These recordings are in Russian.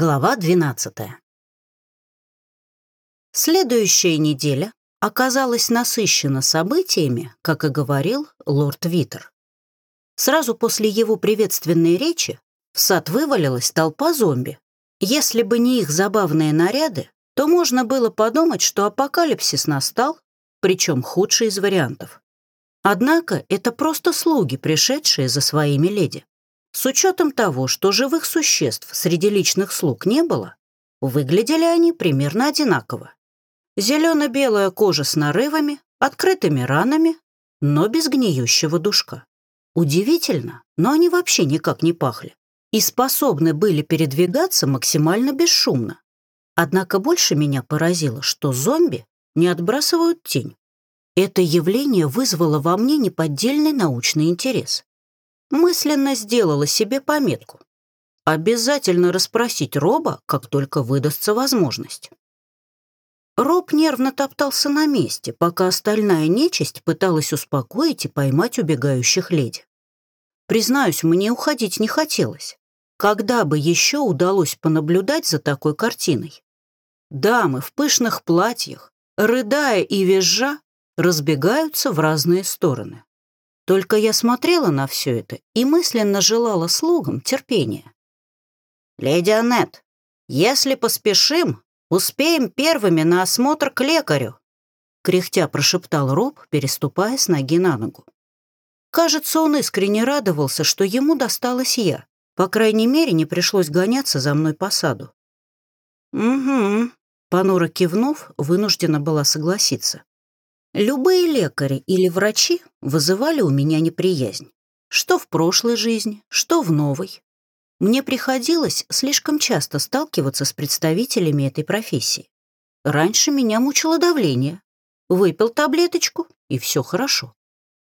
Глава 12. Следующая неделя оказалась насыщена событиями, как и говорил лорд Витер. Сразу после его приветственной речи в сад вывалилась толпа зомби. Если бы не их забавные наряды, то можно было подумать, что апокалипсис настал, причем худший из вариантов. Однако это просто слуги, пришедшие за своими леди. С учетом того, что живых существ среди личных слуг не было, выглядели они примерно одинаково. Зелено-белая кожа с нарывами, открытыми ранами, но без гниющего душка. Удивительно, но они вообще никак не пахли и способны были передвигаться максимально бесшумно. Однако больше меня поразило, что зомби не отбрасывают тень. Это явление вызвало во мне неподдельный научный интерес мысленно сделала себе пометку. Обязательно расспросить Роба, как только выдастся возможность. Роб нервно топтался на месте, пока остальная нечисть пыталась успокоить и поймать убегающих леди. Признаюсь, мне уходить не хотелось. Когда бы еще удалось понаблюдать за такой картиной? Дамы в пышных платьях, рыдая и визжа, разбегаются в разные стороны. Только я смотрела на все это и мысленно желала слугам терпения. «Леди Аннет, если поспешим, успеем первыми на осмотр к лекарю», кряхтя прошептал Роб, переступая с ноги на ногу. Кажется, он искренне радовался, что ему досталась я. По крайней мере, не пришлось гоняться за мной по саду. «Угу», — понуро кивнув, вынуждена была согласиться. Любые лекари или врачи вызывали у меня неприязнь. Что в прошлой жизни, что в новой. Мне приходилось слишком часто сталкиваться с представителями этой профессии. Раньше меня мучило давление. Выпил таблеточку, и все хорошо.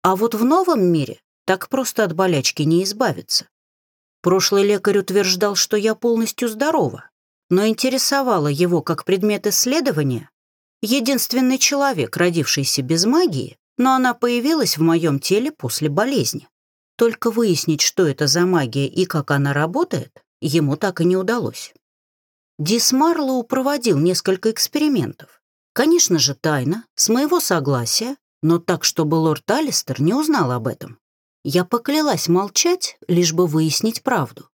А вот в новом мире так просто от болячки не избавиться. Прошлый лекарь утверждал, что я полностью здорова, но интересовало его как предмет исследования Единственный человек, родившийся без магии, но она появилась в моем теле после болезни. Только выяснить, что это за магия и как она работает, ему так и не удалось. Дис Марлоу проводил несколько экспериментов. Конечно же, тайно, с моего согласия, но так, чтобы лорд Алистер не узнал об этом. Я поклялась молчать, лишь бы выяснить правду.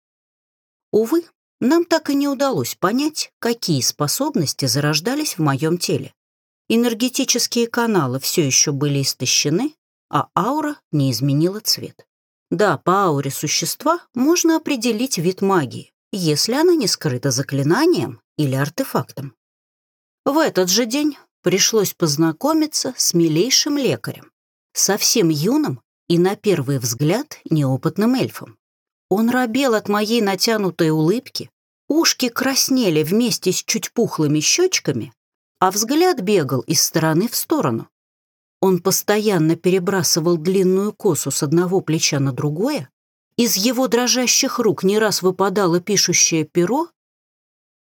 Увы, нам так и не удалось понять, какие способности зарождались в моем теле. Энергетические каналы все еще были истощены, а аура не изменила цвет. Да, по ауре существа можно определить вид магии, если она не скрыта заклинанием или артефактом. В этот же день пришлось познакомиться с милейшим лекарем, совсем юным и, на первый взгляд, неопытным эльфом. Он робел от моей натянутой улыбки, ушки краснели вместе с чуть пухлыми щечками, а взгляд бегал из стороны в сторону. Он постоянно перебрасывал длинную косу с одного плеча на другое, из его дрожащих рук не раз выпадало пишущее перо.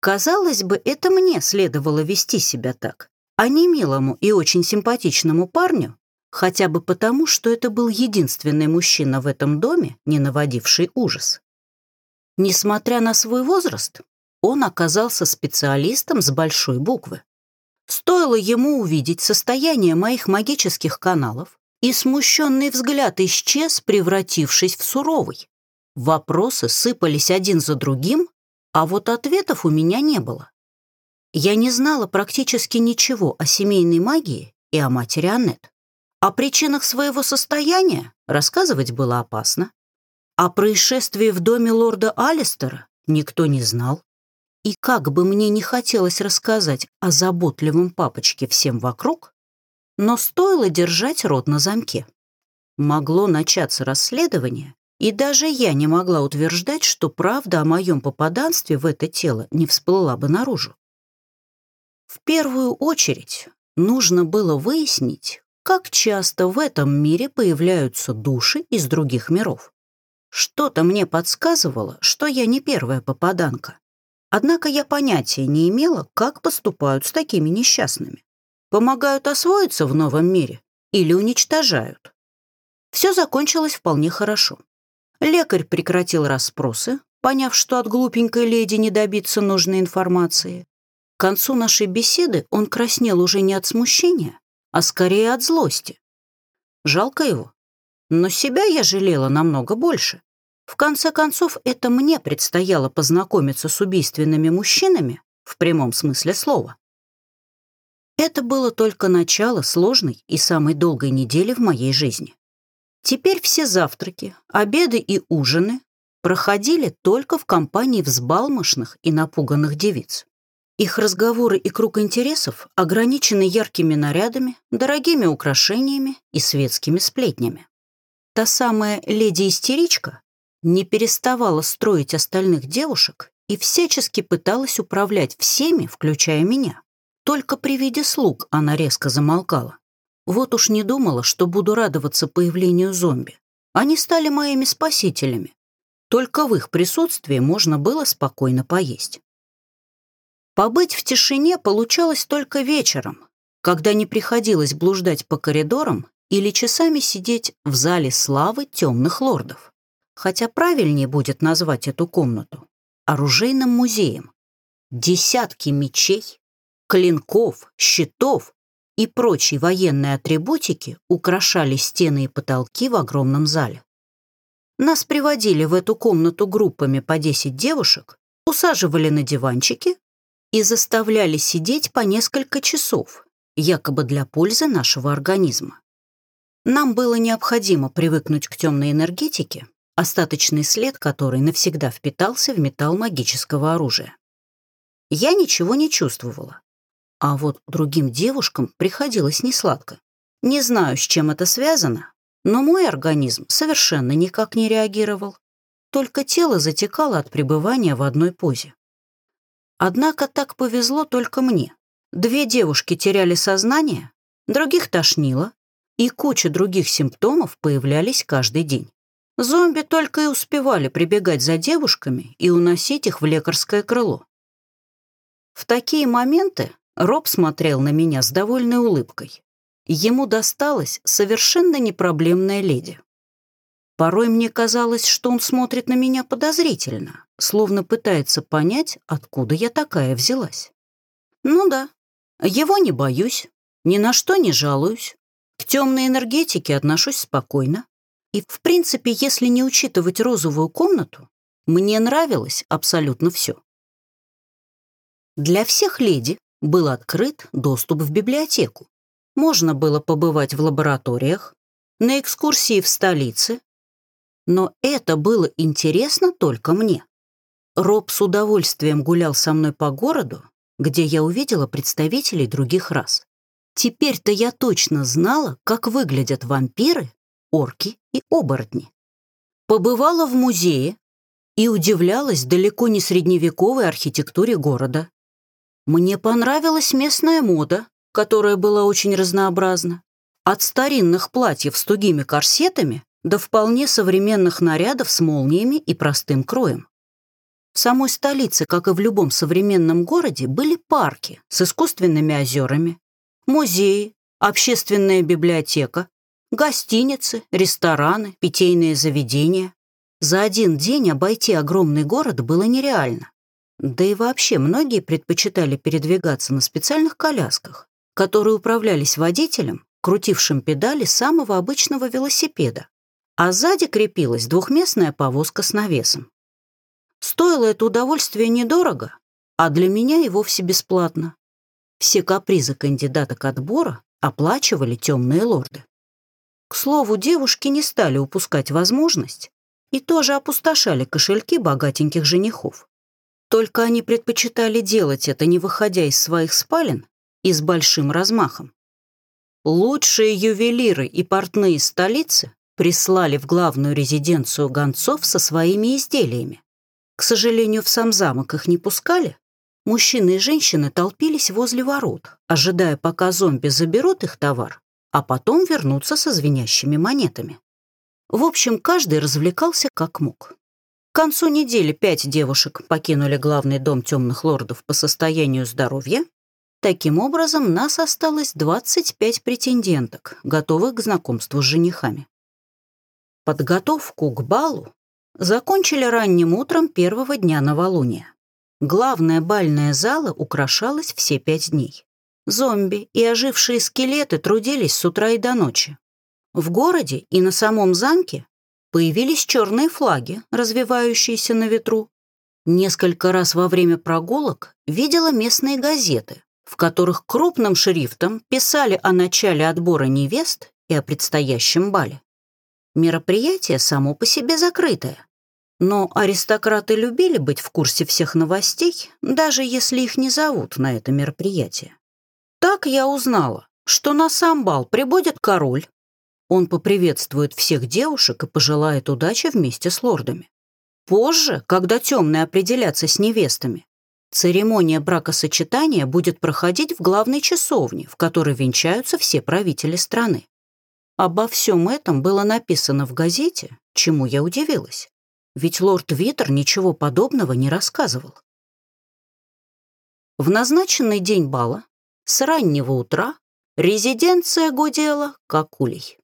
Казалось бы, это мне следовало вести себя так, а не милому и очень симпатичному парню, хотя бы потому, что это был единственный мужчина в этом доме, не наводивший ужас. Несмотря на свой возраст, он оказался специалистом с большой буквы. Стоило ему увидеть состояние моих магических каналов, и смущенный взгляд исчез, превратившись в суровый. Вопросы сыпались один за другим, а вот ответов у меня не было. Я не знала практически ничего о семейной магии и о матери Аннет. О причинах своего состояния рассказывать было опасно. О происшествии в доме лорда Алистера никто не знал. И как бы мне не хотелось рассказать о заботливом папочке всем вокруг, но стоило держать рот на замке. Могло начаться расследование, и даже я не могла утверждать, что правда о моем попаданстве в это тело не всплыла бы наружу. В первую очередь нужно было выяснить, как часто в этом мире появляются души из других миров. Что-то мне подсказывало, что я не первая попаданка. Однако я понятия не имела, как поступают с такими несчастными. Помогают освоиться в новом мире или уничтожают. Все закончилось вполне хорошо. Лекарь прекратил расспросы, поняв, что от глупенькой леди не добиться нужной информации. К концу нашей беседы он краснел уже не от смущения, а скорее от злости. Жалко его. Но себя я жалела намного больше. В конце концов, это мне предстояло познакомиться с убийственными мужчинами в прямом смысле слова. Это было только начало сложной и самой долгой недели в моей жизни. Теперь все завтраки, обеды и ужины проходили только в компании взбалмошных и напуганных девиц. Их разговоры и круг интересов ограничены яркими нарядами, дорогими украшениями и светскими сплетнями. Та самая леди-истеричка не переставала строить остальных девушек и всячески пыталась управлять всеми, включая меня. Только при виде слуг она резко замолкала. Вот уж не думала, что буду радоваться появлению зомби. Они стали моими спасителями. Только в их присутствии можно было спокойно поесть. Побыть в тишине получалось только вечером, когда не приходилось блуждать по коридорам или часами сидеть в зале славы темных лордов. Хотя правильнее будет назвать эту комнату оружейным музеем. Десятки мечей, клинков, щитов и прочей военной атрибутики украшали стены и потолки в огромном зале. Нас приводили в эту комнату группами по 10 девушек, усаживали на диванчики и заставляли сидеть по несколько часов, якобы для пользы нашего организма. Нам было необходимо привыкнуть к темной энергетике, остаточный след которой навсегда впитался в металл магического оружия. Я ничего не чувствовала, а вот другим девушкам приходилось несладко. Не знаю, с чем это связано, но мой организм совершенно никак не реагировал. Только тело затекало от пребывания в одной позе. Однако так повезло только мне. Две девушки теряли сознание, других тошнило, и куча других симптомов появлялись каждый день. Зомби только и успевали прибегать за девушками и уносить их в лекарское крыло. В такие моменты Роб смотрел на меня с довольной улыбкой. Ему досталась совершенно непроблемная леди. Порой мне казалось, что он смотрит на меня подозрительно, словно пытается понять, откуда я такая взялась. Ну да, его не боюсь, ни на что не жалуюсь, к темной энергетике отношусь спокойно. И, в принципе, если не учитывать розовую комнату, мне нравилось абсолютно все. Для всех леди был открыт доступ в библиотеку. Можно было побывать в лабораториях, на экскурсии в столице, но это было интересно только мне. Роб с удовольствием гулял со мной по городу, где я увидела представителей других рас. Теперь-то я точно знала, как выглядят вампиры, орки и оборотни. Побывала в музее и удивлялась далеко не средневековой архитектуре города. Мне понравилась местная мода, которая была очень разнообразна. От старинных платьев с тугими корсетами до вполне современных нарядов с молниями и простым кроем. В самой столице, как и в любом современном городе, были парки с искусственными озерами, музеи, общественная библиотека, гостиницы, рестораны, питейные заведения. За один день обойти огромный город было нереально. Да и вообще многие предпочитали передвигаться на специальных колясках, которые управлялись водителем, крутившим педали самого обычного велосипеда а сзади крепилась двухместная повозка с навесом. Стоило это удовольствие недорого, а для меня и вовсе бесплатно. Все капризы кандидаток отбора оплачивали темные лорды. К слову, девушки не стали упускать возможность и тоже опустошали кошельки богатеньких женихов. Только они предпочитали делать это, не выходя из своих спален и с большим размахом. Лучшие ювелиры и портные столицы прислали в главную резиденцию гонцов со своими изделиями. К сожалению, в сам замок их не пускали. Мужчины и женщины толпились возле ворот, ожидая, пока зомби заберут их товар, а потом вернутся со звенящими монетами. В общем, каждый развлекался как мог. К концу недели пять девушек покинули главный дом темных лордов по состоянию здоровья. Таким образом, нас осталось 25 претенденток, готовых к знакомству с женихами. Подготовку к балу закончили ранним утром первого дня новолуния. Главная бальная зала украшалась все пять дней. Зомби и ожившие скелеты трудились с утра и до ночи. В городе и на самом замке появились черные флаги, развивающиеся на ветру. Несколько раз во время прогулок видела местные газеты, в которых крупным шрифтом писали о начале отбора невест и о предстоящем бале. Мероприятие само по себе закрытое, но аристократы любили быть в курсе всех новостей, даже если их не зовут на это мероприятие. Так я узнала, что на сам бал прибудет король. Он поприветствует всех девушек и пожелает удачи вместе с лордами. Позже, когда темные определятся с невестами, церемония бракосочетания будет проходить в главной часовне, в которой венчаются все правители страны. Обо всем этом было написано в газете, чему я удивилась. Ведь лорд Витер ничего подобного не рассказывал. В назначенный день бала с раннего утра резиденция гудела, как улей.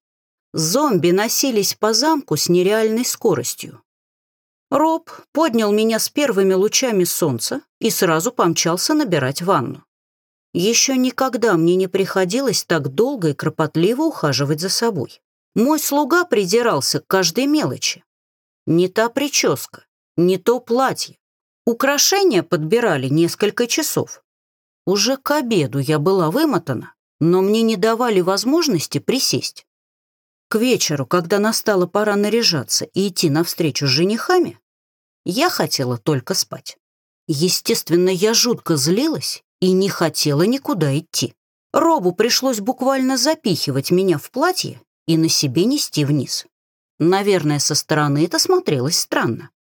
Зомби носились по замку с нереальной скоростью. Роб поднял меня с первыми лучами солнца и сразу помчался набирать ванну. Еще никогда мне не приходилось так долго и кропотливо ухаживать за собой. Мой слуга придирался к каждой мелочи. Не та прическа, не то платье. Украшения подбирали несколько часов. Уже к обеду я была вымотана, но мне не давали возможности присесть. К вечеру, когда настала пора наряжаться и идти навстречу с женихами, я хотела только спать. Естественно, я жутко злилась и не хотела никуда идти. Робу пришлось буквально запихивать меня в платье и на себе нести вниз. Наверное, со стороны это смотрелось странно.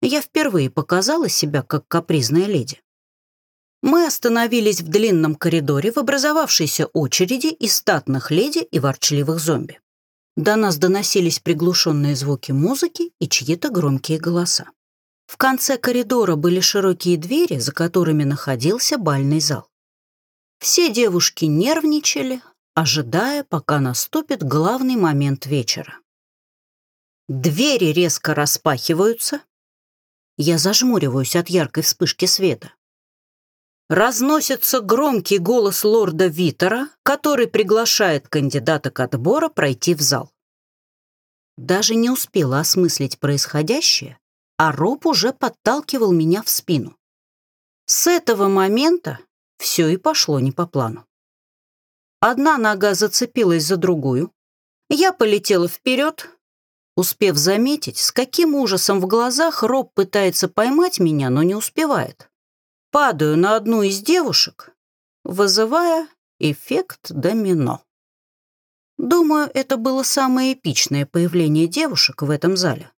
Я впервые показала себя как капризная леди. Мы остановились в длинном коридоре в образовавшейся очереди из статных леди и ворчливых зомби. До нас доносились приглушенные звуки музыки и чьи-то громкие голоса. В конце коридора были широкие двери, за которыми находился бальный зал. Все девушки нервничали, ожидая, пока наступит главный момент вечера. Двери резко распахиваются. Я зажмуриваюсь от яркой вспышки света. Разносится громкий голос лорда Витера, который приглашает кандидата к отбору пройти в зал. Даже не успела осмыслить происходящее, а Роб уже подталкивал меня в спину. С этого момента все и пошло не по плану. Одна нога зацепилась за другую. Я полетела вперед, успев заметить, с каким ужасом в глазах Роб пытается поймать меня, но не успевает. Падаю на одну из девушек, вызывая эффект домино. Думаю, это было самое эпичное появление девушек в этом зале.